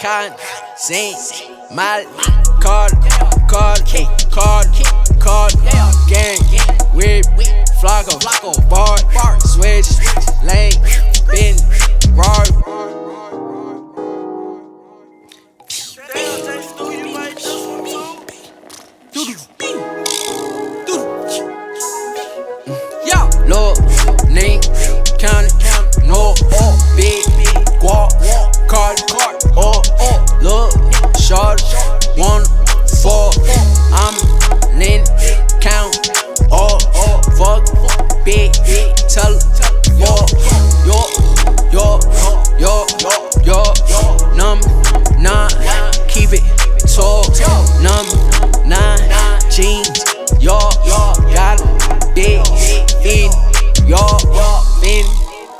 Con, Saint, Mal, Card, Card, Card, Card, Gang, Whip, Flocko, Bar, Switch,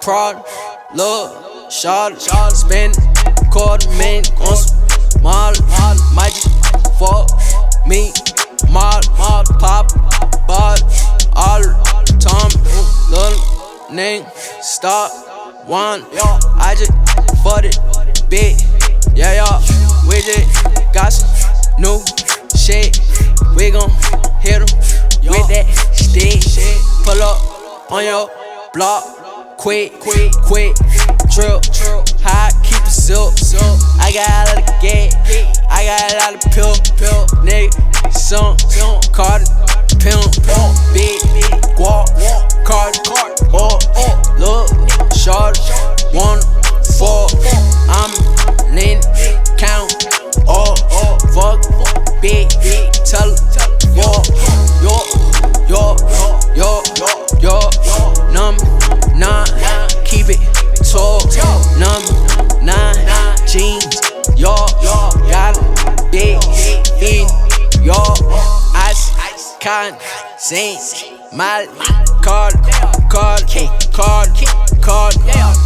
prod, look, shot, spin, quarter man, on small, might just fuck me, mal, pop, ball, all, Tom, little name, stop, one, I just bought it, big, yeah, yeah, We it, got some new shit, we gon' hit 'em with that stick, pull up on your block, quick, quick, quick, drill, high, keep it zip, I got lot of gas, I got lot of pill, pill, nigga, some, card, con, saint, mal, card, card, card, card,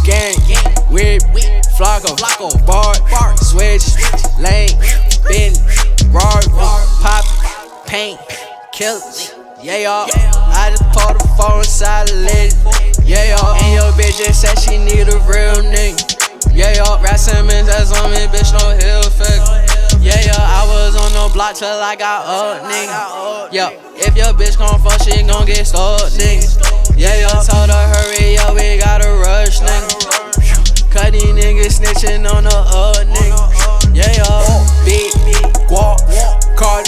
gang, whip, flocko, bar, switch, lane, bin, roar, pop, paint, killers. Yeah, y'all. I just pulled the phone inside the lady. Block till I got up, nigga. Yeah, if your bitch come for she gon' get stuck, nigga. Yeah, yeah, told her hurry up, we gotta rush, nigga. Cut these niggas snitching on the up, nigga. Yeah, yeah, big, guap, card,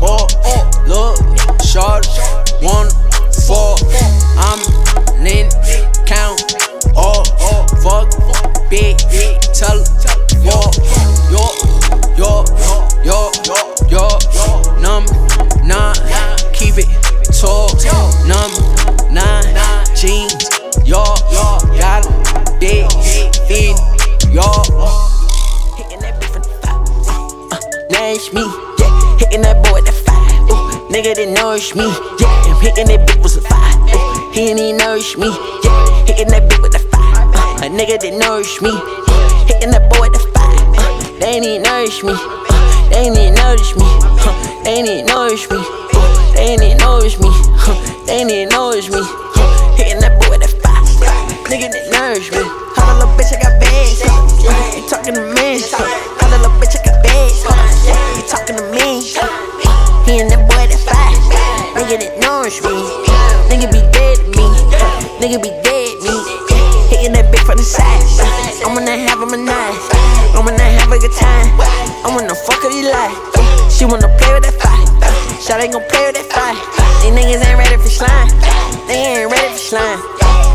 oh, oh, look, short, one, four, I'm lean, count, oh, oh, fuck, big, jeans, yo, got it, big, in, yo, hitting that bitch from the five, uh, nourish me, yeah, hitting that boy at the five, ooh, nigga that nourish me, yeah, I'm hitting that bitch with a five, ooh, he ain't even nourish me, yeah, hitting that bitch with the five, uh, a nigga that nourish me, yeah, hitting that boy at the five, uh, they ain't even nourish me, uh, they ain't even nourish me, huh, they ain't even nourish me, uh, they ain't even nourish me, huh, they ain't even nourish me, huh, hitting that boy at the five, nigga that nourish me, how little bitch ain't gon' play with that fire, these niggas ain't ready for slime, they ain't ready for slime,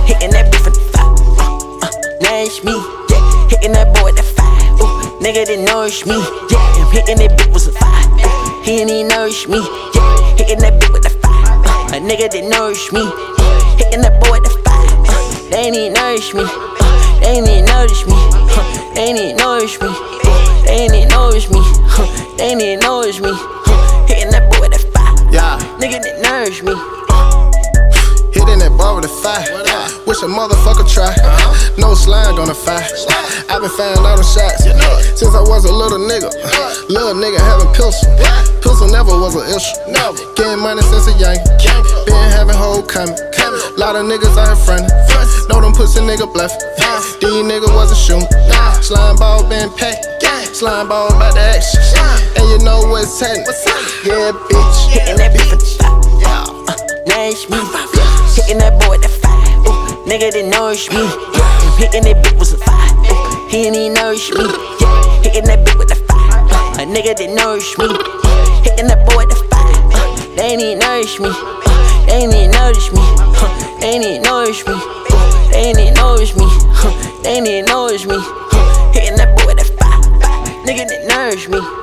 hitting that bitch from the fire, uh, nourish me, yeah, hitting that boy at the five, ooh, nigga that nourish me, yeah, I'm hitting that bitch with a five, ooh, he ain't even nourish me, yeah, hitting that bitch with the five, uh, a nigga that nourish me, yeah, hitting that boy at the five, uh, they ain't even nourish me, uh, they ain't even nourish me, huh, they ain't even nourish me, uh, they ain't even nourish me, huh, they ain't even nourish me, huh, hitting that boy at the five, Yeah, nigga that nourish me. hitting that bar with a fire. Wish a motherfucker try. No slime on the fire. i been firing all the shots since I was a little nigga. Little nigga having pistol. Pistol never was an issue. Never. Getting money since a young. Been having whole coming. Lot of niggas out here frontin'. Know them pussy nigga bluff. These niggas wasn't shooting. Slime ball been packed. slime ball about the action. And you know what's happening. Yeah, bitch. Hitting that bitch for five. Uh, nourish me. Hitting that boy the five. Ooh, nigga that nourish me. Yeah. Hitting that bitch was a five. Ooh, he ain't even nourish me. Yeah. Hitting that bitch with the five. Uh, a nigga that nourish me. Yeah. Hitting that boy the five. Uh, they ain't even nourish me. Uh, they ain't even nourish me. Uh, they ain't even nourish me. Uh, they ain't even nourish me. Uh, they ain't even nourish me. Uh, hitting that boy with the five. Nigga that nourish me.